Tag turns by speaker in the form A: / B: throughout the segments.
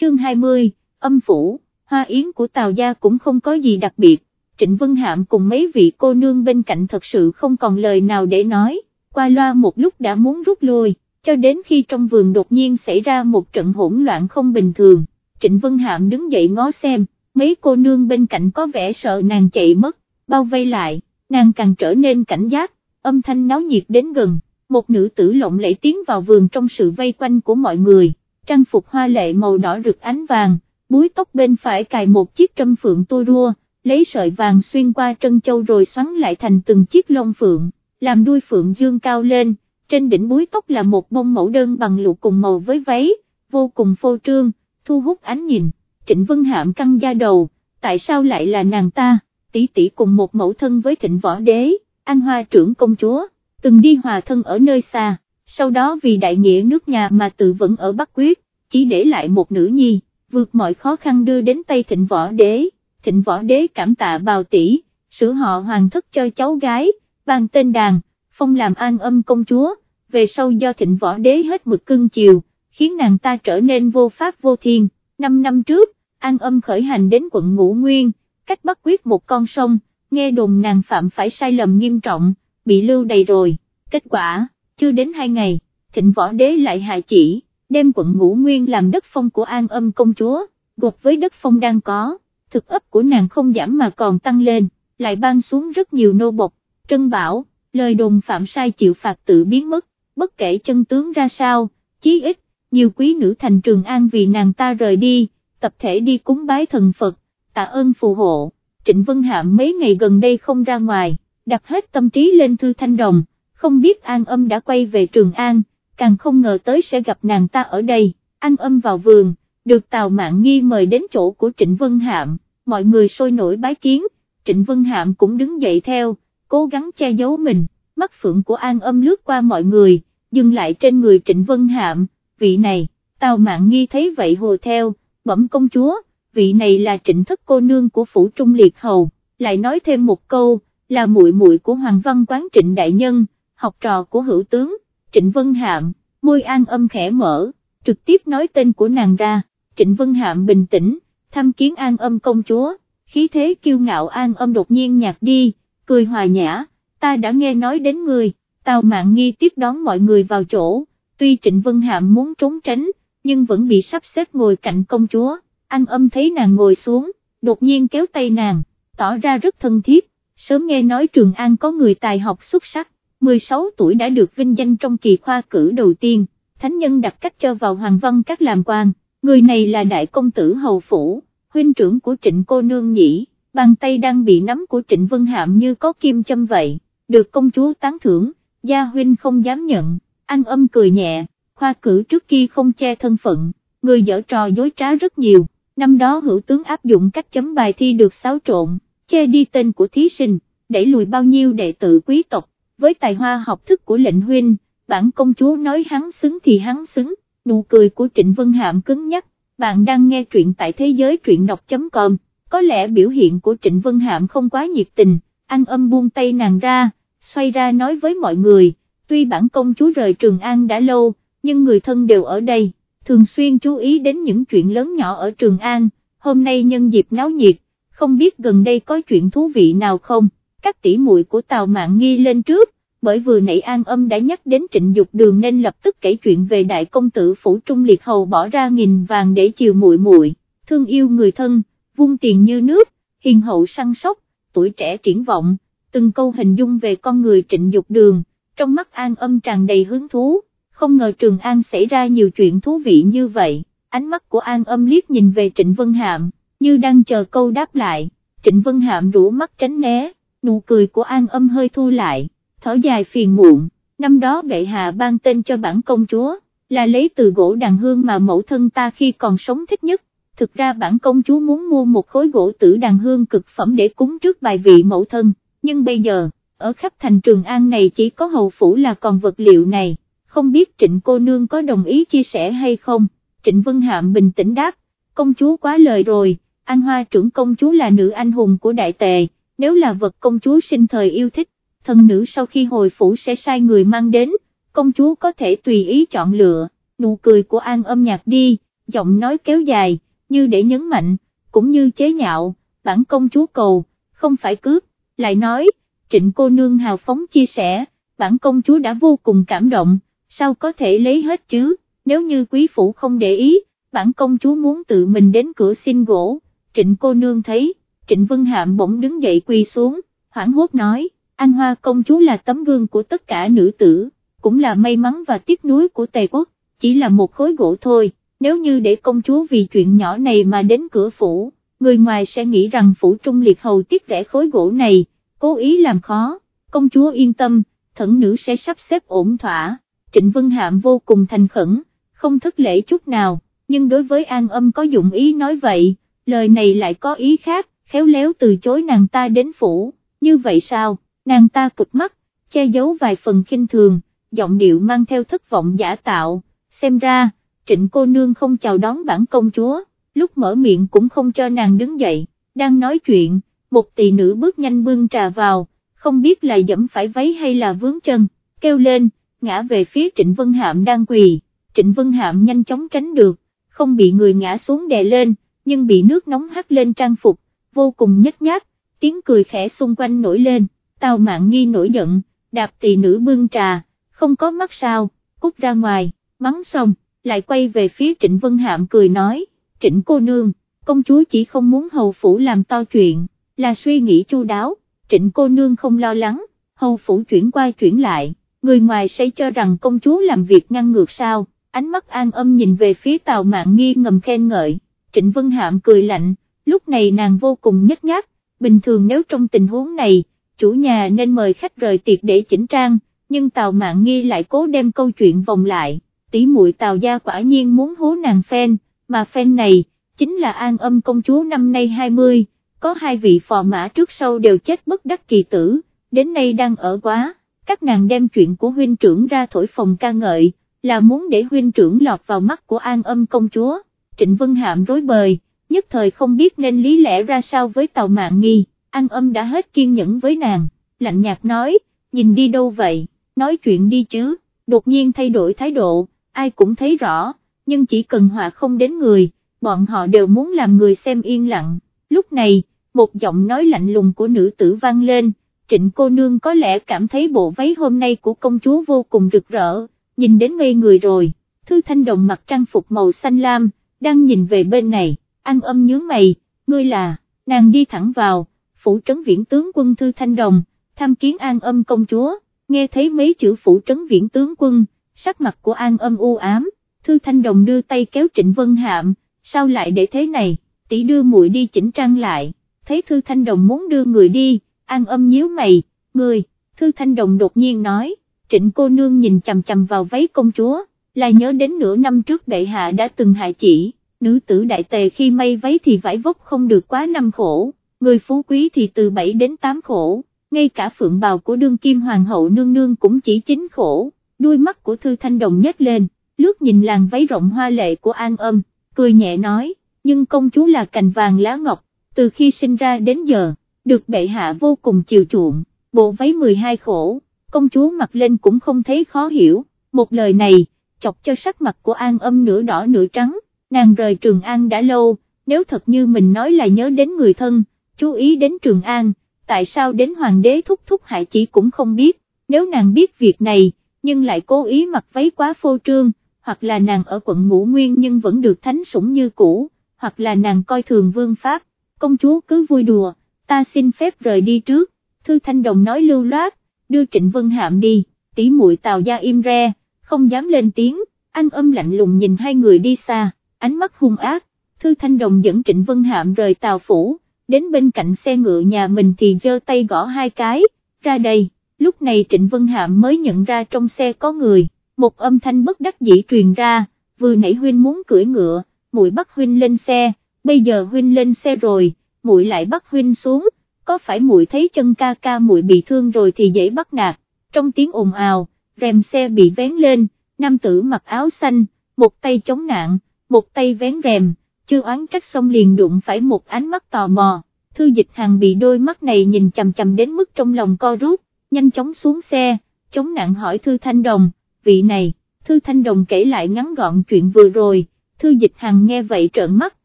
A: chương 20, âm phủ, hoa yến của Tào Gia cũng không có gì đặc biệt, Trịnh Vân Hạm cùng mấy vị cô nương bên cạnh thật sự không còn lời nào để nói, qua loa một lúc đã muốn rút lui, cho đến khi trong vườn đột nhiên xảy ra một trận hỗn loạn không bình thường, Trịnh Vân Hạm đứng dậy ngó xem, mấy cô nương bên cạnh có vẻ sợ nàng chạy mất, bao vây lại, nàng càng trở nên cảnh giác, âm thanh náo nhiệt đến gần, một nữ tử lộng lẫy tiến vào vườn trong sự vây quanh của mọi người, trang phục hoa lệ màu đỏ rực ánh vàng, búi tóc bên phải cài một chiếc trâm phượng tua rua, lấy sợi vàng xuyên qua trân châu rồi xoắn lại thành từng chiếc lông phượng, làm đuôi phượng dương cao lên, trên đỉnh búi tóc là một bông mẫu đơn bằng lụa cùng màu với váy, vô cùng phô trương, thu hút ánh nhìn, Trịnh Vân Hạm căng da đầu, tại sao lại là nàng ta, tỷ tỷ cùng một mẫu thân với thịnh võ đế, an hoa trưởng công chúa, từng đi hòa thân ở nơi xa, sau đó vì đại nghĩa nước nhà mà tự vẫn ở Bắc Quyết, chỉ để lại một nữ nhi, vượt mọi khó khăn đưa đến tay thịnh võ đế, thịnh võ đế cảm tạ bào tỷ, sửa họ hoàng thất cho cháu gái, ban tên đàn, phong làm an âm công chúa, về sau do thịnh võ đế hết mực cưng chiều, khiến nàng ta trở nên vô pháp vô thiên, năm năm trước, an âm khởi hành đến quận Ngũ Nguyên, cách Bắc Quyết một con sông, nghe đồn nàng phạm phải sai lầm nghiêm trọng, bị lưu đầy rồi, kết quả, chưa đến hai ngày, thịnh võ đế lại hại chỉ, đem quận Ngũ Nguyên làm đất phong của an âm công chúa, gột với đất phong đang có, thực ấp của nàng không giảm mà còn tăng lên, lại ban xuống rất nhiều nô bộc, trân bảo, lời đồn phạm sai chịu phạt tự biến mất, bất kể chân tướng ra sao, chí ít, nhiều quý nữ thành Trường An vì nàng ta rời đi, tập thể đi cúng bái thần Phật, tạ ơn phù hộ, Trịnh Vân Hạm mấy ngày gần đây không ra ngoài, đặt hết tâm trí lên Thư Thanh Đồng, không biết An Âm đã quay về Trường An, càng không ngờ tới sẽ gặp nàng ta ở đây, An Âm vào vườn, được Tào Mạng Nghi mời đến chỗ của Trịnh Vân Hạm, mọi người sôi nổi bái kiến, Trịnh Vân Hạm cũng đứng dậy theo, cố gắng che giấu mình, mắt phượng của An Âm lướt qua mọi người, dừng lại trên người Trịnh Vân Hạm, vị này, Tào Mạng Nghi thấy vậy hồ theo, bẩm công chúa, vị này là trịnh thất cô nương của phủ trung liệt hầu, lại nói thêm một câu, là muội muội của Hoàng Văn Quán Trịnh Đại Nhân, học trò của hữu tướng, Trịnh Vân Hạm, môi an âm khẽ mở, trực tiếp nói tên của nàng ra, Trịnh Vân Hạm bình tĩnh, thăm kiến an âm công chúa, khí thế kiêu ngạo an âm đột nhiên nhạt đi, cười hòa nhã, ta đã nghe nói đến người, tào mạng nghi tiếp đón mọi người vào chỗ, tuy Trịnh Vân Hạm muốn trốn tránh, nhưng vẫn bị sắp xếp ngồi cạnh công chúa, an âm thấy nàng ngồi xuống, đột nhiên kéo tay nàng, tỏ ra rất thân thiết, sớm nghe nói Trường An có người tài học xuất sắc, 16 tuổi đã được vinh danh trong kỳ khoa cử đầu tiên, thánh nhân đặt cách cho vào hoàng văn các làm quan, người này là đại công tử hầu phủ, huynh trưởng của trịnh cô nương nhỉ, bàn tay đang bị nắm của trịnh vân hạm như có kim châm vậy, được công chúa tán thưởng, gia huynh không dám nhận, anh âm cười nhẹ, khoa cử trước kia không che thân phận, người dở trò dối trá rất nhiều, năm đó hữu tướng áp dụng cách chấm bài thi được xáo trộn, che đi tên của thí sinh, đẩy lùi bao nhiêu đệ tử quý tộc, với tài hoa học thức của lệnh huynh, bản công chúa nói hắn xứng thì hắn xứng, nụ cười của Trịnh Vân Hạm cứng nhắc, bạn đang nghe truyện tại thế giới truyện đọc.com, có lẽ biểu hiện của Trịnh Vân Hạm không quá nhiệt tình, anh âm buông tay nàng ra, xoay ra nói với mọi người, tuy bản công chúa rời Trường An đã lâu, nhưng người thân đều ở đây, thường xuyên chú ý đến những chuyện lớn nhỏ ở Trường An, hôm nay nhân dịp náo nhiệt, không biết gần đây có chuyện thú vị nào không, các tỷ muội của Tào Mạng Nghi lên trước, bởi vừa nãy An Âm đã nhắc đến trịnh dục đường nên lập tức kể chuyện về đại công tử phủ trung liệt hầu bỏ ra nghìn vàng để chiều muội muội, thương yêu người thân, vung tiền như nước, hiền hậu săn sóc, tuổi trẻ triển vọng, từng câu hình dung về con người trịnh dục đường, trong mắt An Âm tràn đầy hứng thú không ngờ Trường An xảy ra nhiều chuyện thú vị như vậy, ánh mắt của An âm liếc nhìn về Trịnh Vân Hạm, như đang chờ câu đáp lại, Trịnh Vân Hạm rũ mắt tránh né, nụ cười của An âm hơi thu lại, thở dài phiền muộn, năm đó bệ hạ ban tên cho bản công chúa, là lấy từ gỗ đàn hương mà mẫu thân ta khi còn sống thích nhất, thực ra bản công chúa muốn mua một khối gỗ tử đàn hương cực phẩm để cúng trước bài vị mẫu thân, nhưng bây giờ, ở khắp thành Trường An này chỉ có hầu phủ là còn vật liệu này. Không biết trịnh cô nương có đồng ý chia sẻ hay không, trịnh Vân Hạm bình tĩnh đáp, công chúa quá lời rồi, An hoa trưởng công chúa là nữ anh hùng của đại tề, nếu là vật công chúa sinh thời yêu thích, thần nữ sau khi hồi phủ sẽ sai người mang đến, công chúa có thể tùy ý chọn lựa, nụ cười của an âm nhạc đi, giọng nói kéo dài, như để nhấn mạnh, cũng như chế nhạo, bản công chúa cầu, không phải cướp, lại nói, trịnh cô nương hào phóng chia sẻ, bản công chúa đã vô cùng cảm động, sao có thể lấy hết chứ, nếu như quý phủ không để ý, bản công chúa muốn tự mình đến cửa xin gỗ, trịnh cô nương thấy, trịnh Vân Hạm bỗng đứng dậy quỳ xuống, hoảng hốt nói, An Hoa công chúa là tấm gương của tất cả nữ tử, cũng là may mắn và tiếc nuối của Tề quốc, chỉ là một khối gỗ thôi, nếu như để công chúa vì chuyện nhỏ này mà đến cửa phủ, người ngoài sẽ nghĩ rằng phủ trung liệt hầu tiếc rẻ khối gỗ này, cố ý làm khó, công chúa yên tâm, thẩn nữ sẽ sắp xếp ổn thỏa, Trịnh Vân Hạm vô cùng thành khẩn, không thất lễ chút nào, nhưng đối với An âm có dụng ý nói vậy, lời này lại có ý khác, khéo léo từ chối nàng ta đến phủ, như vậy sao, nàng ta cực mắt, che giấu vài phần khinh thường, giọng điệu mang theo thất vọng giả tạo, xem ra, trịnh cô nương không chào đón bản công chúa, lúc mở miệng cũng không cho nàng đứng dậy, đang nói chuyện, một tỷ nữ bước nhanh bưng trà vào, không biết là dẫm phải váy hay là vướng chân, kêu lên, ngã về phía Trịnh Vân Hạm đang quỳ, Trịnh Vân Hạm nhanh chóng tránh được, không bị người ngã xuống đè lên, nhưng bị nước nóng hắt lên trang phục, vô cùng nhếch nhác, tiếng cười khẽ xung quanh nổi lên, Tào Mạn Nghi nổi giận, đạp tỳ nữ bưng trà, không có mắt sao, cút ra ngoài, mắng xong, lại quay về phía Trịnh Vân Hạm cười nói, Trịnh cô nương, công chúa chỉ không muốn hầu phủ làm to chuyện, là suy nghĩ chu đáo, Trịnh cô nương không lo lắng, hầu phủ chuyển qua chuyển lại, người ngoài sẽ cho rằng công chúa làm việc ngăn ngược sao, ánh mắt an âm nhìn về phía Tào Mạn Nghi ngầm khen ngợi, Trịnh Vân Hạm cười lạnh, lúc này nàng vô cùng nhếch nhác, bình thường nếu trong tình huống này, chủ nhà nên mời khách rời tiệc để chỉnh trang, nhưng Tào Mạn Nghi lại cố đem câu chuyện vòng lại, tỷ muội Tào gia quả nhiên muốn hố nàng phen, mà phen này, chính là an âm công chúa năm nay 20, có hai vị phò mã trước sau đều chết bất đắc kỳ tử, đến nay đang ở quá, các nàng đem chuyện của huynh trưởng ra thổi phòng ca ngợi, là muốn để huynh trưởng lọt vào mắt của an âm công chúa, Trịnh Vân Hạm rối bời, nhất thời không biết nên lý lẽ ra sao với Tào Mạn Nghi, an âm đã hết kiên nhẫn với nàng, lạnh nhạt nói, nhìn đi đâu vậy, nói chuyện đi chứ, đột nhiên thay đổi thái độ, ai cũng thấy rõ, nhưng chỉ cần họa không đến người, bọn họ đều muốn làm người xem yên lặng, lúc này, một giọng nói lạnh lùng của nữ tử vang lên, trịnh cô nương có lẽ cảm thấy bộ váy hôm nay của công chúa vô cùng rực rỡ, nhìn đến ngây người rồi, thư thanh đồng mặc trang phục màu xanh lam, đang nhìn về bên này, An âm nhướng mày, ngươi là, nàng đi thẳng vào, phủ trấn viễn tướng quân thư thanh đồng, tham kiến an âm công chúa, nghe thấy mấy chữ phủ trấn viễn tướng quân, sắc mặt của an âm u ám, thư thanh đồng đưa tay kéo trịnh vân hạm, sao lại để thế này, tỷ đưa muội đi chỉnh trang lại, thấy thư thanh đồng muốn đưa người đi, an âm nhíu mày, người, thư thanh đồng đột nhiên nói, trịnh cô nương nhìn chầm chầm vào váy công chúa, là nhớ đến nửa năm trước bệ hạ đã từng hại chỉ, nữ tử đại tề khi may váy thì vải vóc không được quá năm khổ, người phú quý thì từ 7 đến 8 khổ, ngay cả phượng bào của đương kim hoàng hậu nương nương cũng chỉ 9 khổ, đuôi mắt của thư thanh đồng nhếch lên, lướt nhìn làn váy rộng hoa lệ của an âm, cười nhẹ nói, nhưng công chúa là cành vàng lá ngọc, từ khi sinh ra đến giờ, được bệ hạ vô cùng chiều chuộng, bộ váy 12 khổ, công chúa mặc lên cũng không thấy khó hiểu, một lời này, chọc cho sắc mặt của an âm nửa đỏ nửa trắng, nàng rời Trường An đã lâu, nếu thật như mình nói là nhớ đến người thân, chú ý đến Trường An, tại sao đến hoàng đế thúc thúc hại chỉ cũng không biết, nếu nàng biết việc này, nhưng lại cố ý mặc váy quá phô trương, hoặc là nàng ở quận ngũ nguyên nhưng vẫn được thánh sủng như cũ, hoặc là nàng coi thường vương pháp, công chúa cứ vui đùa, ta xin phép rời đi trước, thư thanh đồng nói lưu loát, đưa trịnh vân hạm đi, tỷ muội tào gia im re, không dám lên tiếng, anh âm lạnh lùng nhìn hai người đi xa, ánh mắt hung ác, thư thanh đồng dẫn trịnh vân hạm rời tàu phủ, đến bên cạnh xe ngựa nhà mình thì giơ tay gõ hai cái, ra đây, lúc này trịnh vân hạm mới nhận ra trong xe có người, một âm thanh bất đắc dĩ truyền ra, vừa nãy huynh muốn cưỡi ngựa, muội bắt huynh lên xe, bây giờ huynh lên xe rồi, muội lại bắt huynh xuống, có phải muội thấy chân ca ca muội bị thương rồi thì dễ bắt nạt, trong tiếng ồn ào, rèm xe bị vén lên, nam tử mặc áo xanh, một tay chống nạn, một tay vén rèm, chưa oán trách xong liền đụng phải một ánh mắt tò mò, thư dịch hàng bị đôi mắt này nhìn chầm chầm đến mức trong lòng co rút, nhanh chóng xuống xe, chống nạn hỏi thư thanh đồng, vị này, thư thanh đồng kể lại ngắn gọn chuyện vừa rồi, thư dịch hằng nghe vậy trợn mắt,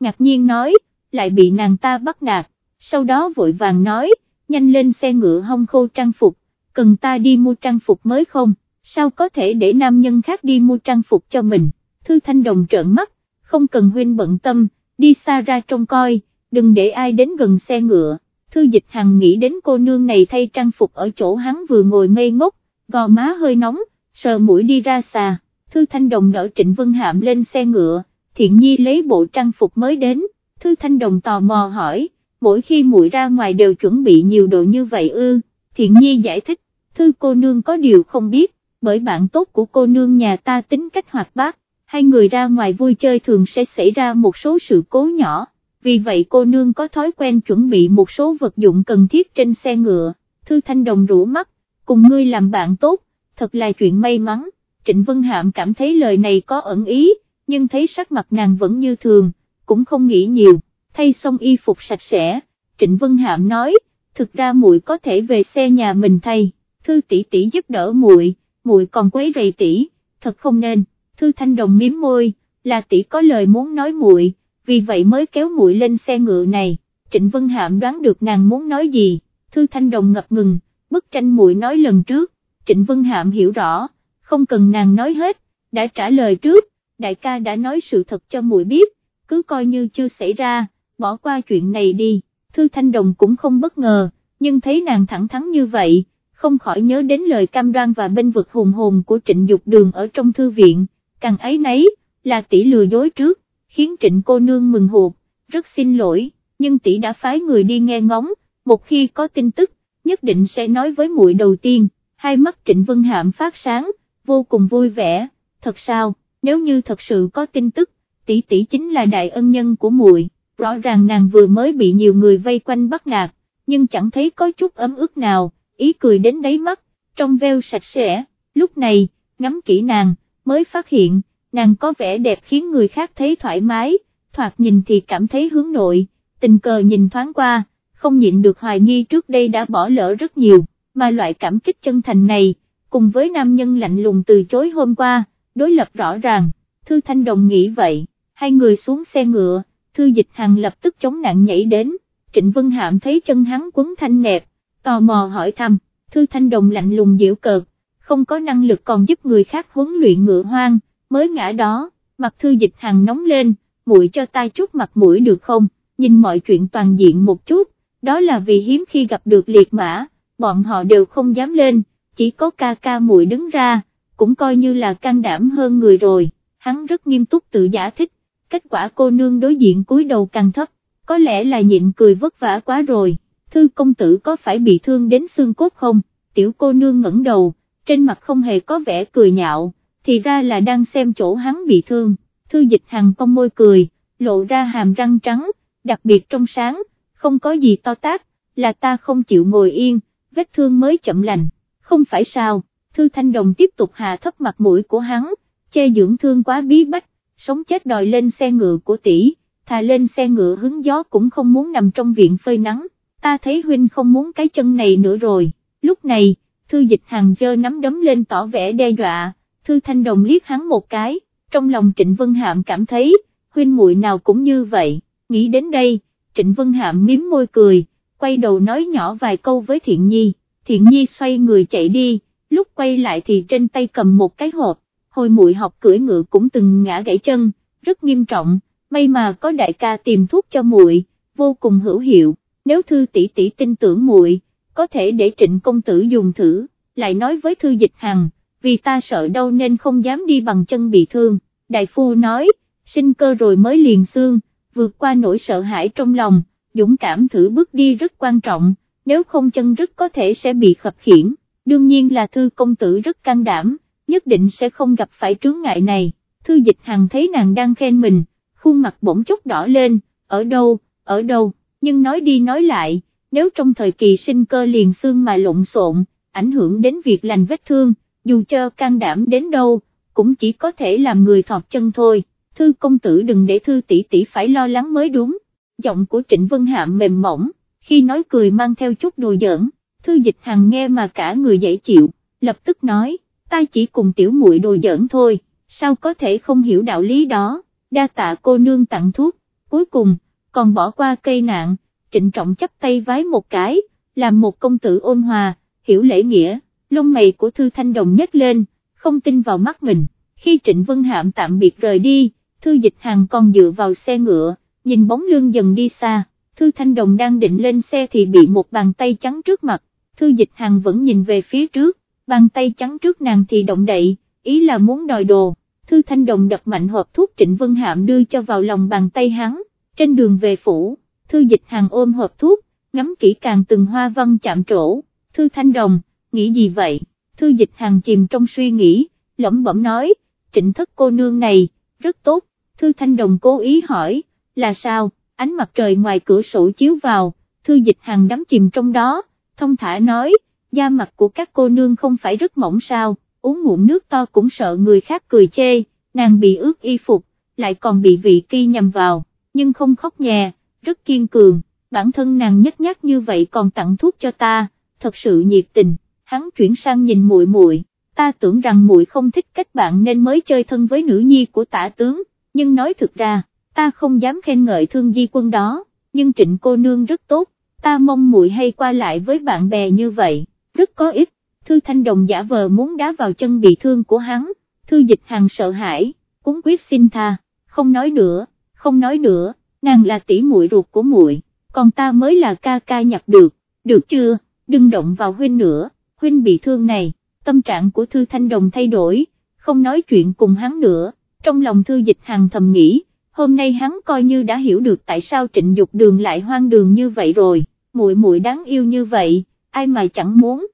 A: ngạc nhiên nói, lại bị nàng ta bắt nạt, sau đó vội vàng nói, nhanh lên xe ngựa hông khô trang phục, cần ta đi mua trang phục mới không, sao có thể để nam nhân khác đi mua trang phục cho mình, thư thanh đồng trợn mắt, không cần huynh bận tâm, đi xa ra trông coi, đừng để ai đến gần xe ngựa, thư dịch hằng nghĩ đến cô nương này thay trang phục ở chỗ hắn vừa ngồi ngây ngốc, gò má hơi nóng, sờ mũi đi ra xà, thư thanh đồng đỡ Trịnh Vân Hạm lên xe ngựa, thiện nhi lấy bộ trang phục mới đến, thư thanh đồng tò mò hỏi, mỗi khi muội ra ngoài đều chuẩn bị nhiều đồ như vậy ư, thiện nhi giải thích, thư cô nương có điều không biết, bởi bạn tốt của cô nương nhà ta tính cách hoạt bát, hai người ra ngoài vui chơi thường sẽ xảy ra một số sự cố nhỏ, vì vậy cô nương có thói quen chuẩn bị một số vật dụng cần thiết trên xe ngựa, thư thanh đồng rủ mắt, cùng ngươi làm bạn tốt, thật là chuyện may mắn, Trịnh Vân Hạm cảm thấy lời này có ẩn ý, nhưng thấy sắc mặt nàng vẫn như thường, cũng không nghĩ nhiều, thay xong y phục sạch sẽ, Trịnh Vân Hạm nói, thực ra muội có thể về xe nhà mình thay, thư tỷ tỷ giúp đỡ muội, muội còn quấy rầy tỷ, thật không nên, thư thanh đồng miếm môi, là tỷ có lời muốn nói muội, vì vậy mới kéo muội lên xe ngựa này, Trịnh Vân Hạm đoán được nàng muốn nói gì, thư thanh đồng ngập ngừng, bức tranh muội nói lần trước, Trịnh Vân Hạm hiểu rõ, không cần nàng nói hết, đã trả lời trước, đại ca đã nói sự thật cho muội biết, cứ coi như chưa xảy ra, bỏ qua chuyện này đi, Thư Thanh Đồng cũng không bất ngờ, nhưng thấy nàng thẳng thắn như vậy, không khỏi nhớ đến lời cam đoan và bên vực hùng hồn của trịnh dục đường ở trong thư viện, càng ấy nấy, là tỷ lừa dối trước, khiến trịnh cô nương mừng hụt, rất xin lỗi, nhưng tỷ đã phái người đi nghe ngóng, một khi có tin tức, nhất định sẽ nói với muội đầu tiên, hai mắt trịnh vân hạm phát sáng, vô cùng vui vẻ, thật sao, nếu như thật sự có tin tức, tỷ tỷ chính là đại ân nhân của muội. rõ ràng nàng vừa mới bị nhiều người vây quanh bắt nạt, nhưng chẳng thấy có chút ấm ức nào, ý cười đến đáy mắt, trong veo sạch sẽ, lúc này, ngắm kỹ nàng, mới phát hiện, nàng có vẻ đẹp khiến người khác thấy thoải mái, thoạt nhìn thì cảm thấy hướng nội, tình cờ nhìn thoáng qua, không nhịn được hoài nghi trước đây đã bỏ lỡ rất nhiều, mà loại cảm kích chân thành này, cùng với nam nhân lạnh lùng từ chối hôm qua, đối lập rõ ràng, Thư Thanh Đồng nghĩ vậy, hai người xuống xe ngựa, Thư Dịch Hằng lập tức chống nạn nhảy đến, Trịnh Vân Hạm thấy chân hắn quấn thanh nẹp, tò mò hỏi thăm, Thư Thanh Đồng lạnh lùng diễu cợt, không có năng lực còn giúp người khác huấn luyện ngựa hoang, mới ngã đó, mặt Thư Dịch Hằng nóng lên, muội cho ta chút mặt mũi được không, nhìn mọi chuyện toàn diện một chút, đó là vì hiếm khi gặp được liệt mã, bọn họ đều không dám lên chỉ có ca ca muội đứng ra, cũng coi như là can đảm hơn người rồi, hắn rất nghiêm túc tự giải thích, kết quả cô nương đối diện cúi đầu càng thấp, có lẽ là nhịn cười vất vả quá rồi, thư công tử có phải bị thương đến xương cốt không, tiểu cô nương ngẩng đầu, trên mặt không hề có vẻ cười nhạo, thì ra là đang xem chỗ hắn bị thương, thư dịch hằng cong môi cười, lộ ra hàm răng trắng, đặc biệt trong sáng, không có gì to tác, là ta không chịu ngồi yên, vết thương mới chậm lành. Không phải sao, Thư Thanh Đồng tiếp tục hạ thấp mặt mũi của hắn, chê dưỡng thương quá bí bách, sống chết đòi lên xe ngựa của tỷ, thà lên xe ngựa hứng gió cũng không muốn nằm trong viện phơi nắng, ta thấy huynh không muốn cái chân này nữa rồi, lúc này, Thư Dịch hàng dơ nắm đấm lên tỏ vẻ đe dọa, Thư Thanh Đồng liếc hắn một cái, trong lòng Trịnh Vân Hạm cảm thấy, huynh muội nào cũng như vậy, nghĩ đến đây, Trịnh Vân Hạm miếm môi cười, quay đầu nói nhỏ vài câu với Thiện Nhi. Thiện nhi xoay người chạy đi, lúc quay lại thì trên tay cầm một cái hộp, hồi muội học cưỡi ngựa cũng từng ngã gãy chân, rất nghiêm trọng, may mà có đại ca tìm thuốc cho muội, vô cùng hữu hiệu, nếu thư tỷ tỷ tin tưởng muội, có thể để trịnh công tử dùng thử, lại nói với thư dịch hằng, vì ta sợ đau nên không dám đi bằng chân bị thương, đại phu nói, sinh cơ rồi mới liền xương, vượt qua nỗi sợ hãi trong lòng, dũng cảm thử bước đi rất quan trọng nếu không chân rất có thể sẽ bị khập khiển, đương nhiên là thư công tử rất can đảm, nhất định sẽ không gặp phải trướng ngại này, thư dịch hằng thấy nàng đang khen mình, khuôn mặt bỗng chốc đỏ lên, ở đâu, ở đâu, nhưng nói đi nói lại, nếu trong thời kỳ sinh cơ liền xương mà lộn xộn, ảnh hưởng đến việc lành vết thương, dù cho can đảm đến đâu, cũng chỉ có thể làm người thọt chân thôi, thư công tử đừng để thư tỷ tỷ phải lo lắng mới đúng, giọng của Trịnh Vân Hạm mềm mỏng, khi nói cười mang theo chút đùa giỡn, thư dịch hằng nghe mà cả người dễ chịu, lập tức nói, ta chỉ cùng tiểu muội đùa giỡn thôi, sao có thể không hiểu đạo lý đó, đa tạ cô nương tặng thuốc, cuối cùng, còn bỏ qua cây nạn, trịnh trọng chấp tay vái một cái, làm một công tử ôn hòa, hiểu lễ nghĩa, lông mày của Thư Thanh Đồng nhếch lên, không tin vào mắt mình, khi Trịnh Vân Hạm tạm biệt rời đi, Thư Dịch Hàng còn dựa vào xe ngựa, nhìn bóng lưng dần đi xa, Thư Thanh Đồng đang định lên xe thì bị một bàn tay trắng trước mặt, Thư Dịch Hàng vẫn nhìn về phía trước, bàn tay trắng trước nàng thì động đậy, ý là muốn đòi đồ, Thư Thanh Đồng đập mạnh hộp thuốc Trịnh Vân Hạm đưa cho vào lòng bàn tay hắn, trên đường về phủ, Thư Dịch Hàng ôm hộp thuốc, ngắm kỹ càng từng hoa văn chạm trổ, Thư Thanh Đồng, nghĩ gì vậy, Thư Dịch Hàng chìm trong suy nghĩ, lẩm bẩm nói, trịnh thất cô nương này, rất tốt, Thư Thanh Đồng cố ý hỏi, là sao, ánh mặt trời ngoài cửa sổ chiếu vào, Thư Dịch Hàng đắm chìm trong đó, thông thả nói, da mặt của các cô nương không phải rất mỏng sao, uống ngụm nước to cũng sợ người khác cười chê, nàng bị ướt y phục, lại còn bị vị kỳ nhầm vào, nhưng không khóc nhè, rất kiên cường, bản thân nàng nhất nhát như vậy còn tặng thuốc cho ta, thật sự nhiệt tình, hắn chuyển sang nhìn muội muội, ta tưởng rằng muội không thích cách bạn nên mới chơi thân với nữ nhi của tả tướng, nhưng nói thực ra, ta không dám khen ngợi thương di quân đó, nhưng trịnh cô nương rất tốt, ta mong muội hay qua lại với bạn bè như vậy, rất có ích, thư thanh đồng giả vờ muốn đá vào chân bị thương của hắn, thư dịch hàng sợ hãi, cúng quyết xin tha, không nói nữa, không nói nữa, nàng là tỷ muội ruột của muội, còn ta mới là ca ca nhặt được, được chưa, đừng động vào huynh nữa, huynh bị thương này, tâm trạng của thư thanh đồng thay đổi, không nói chuyện cùng hắn nữa, trong lòng thư dịch hàng thầm nghĩ, hôm nay hắn coi như đã hiểu được tại sao trịnh dục đường lại hoang đường như vậy rồi, muội muội đáng yêu như vậy, ai mà chẳng muốn.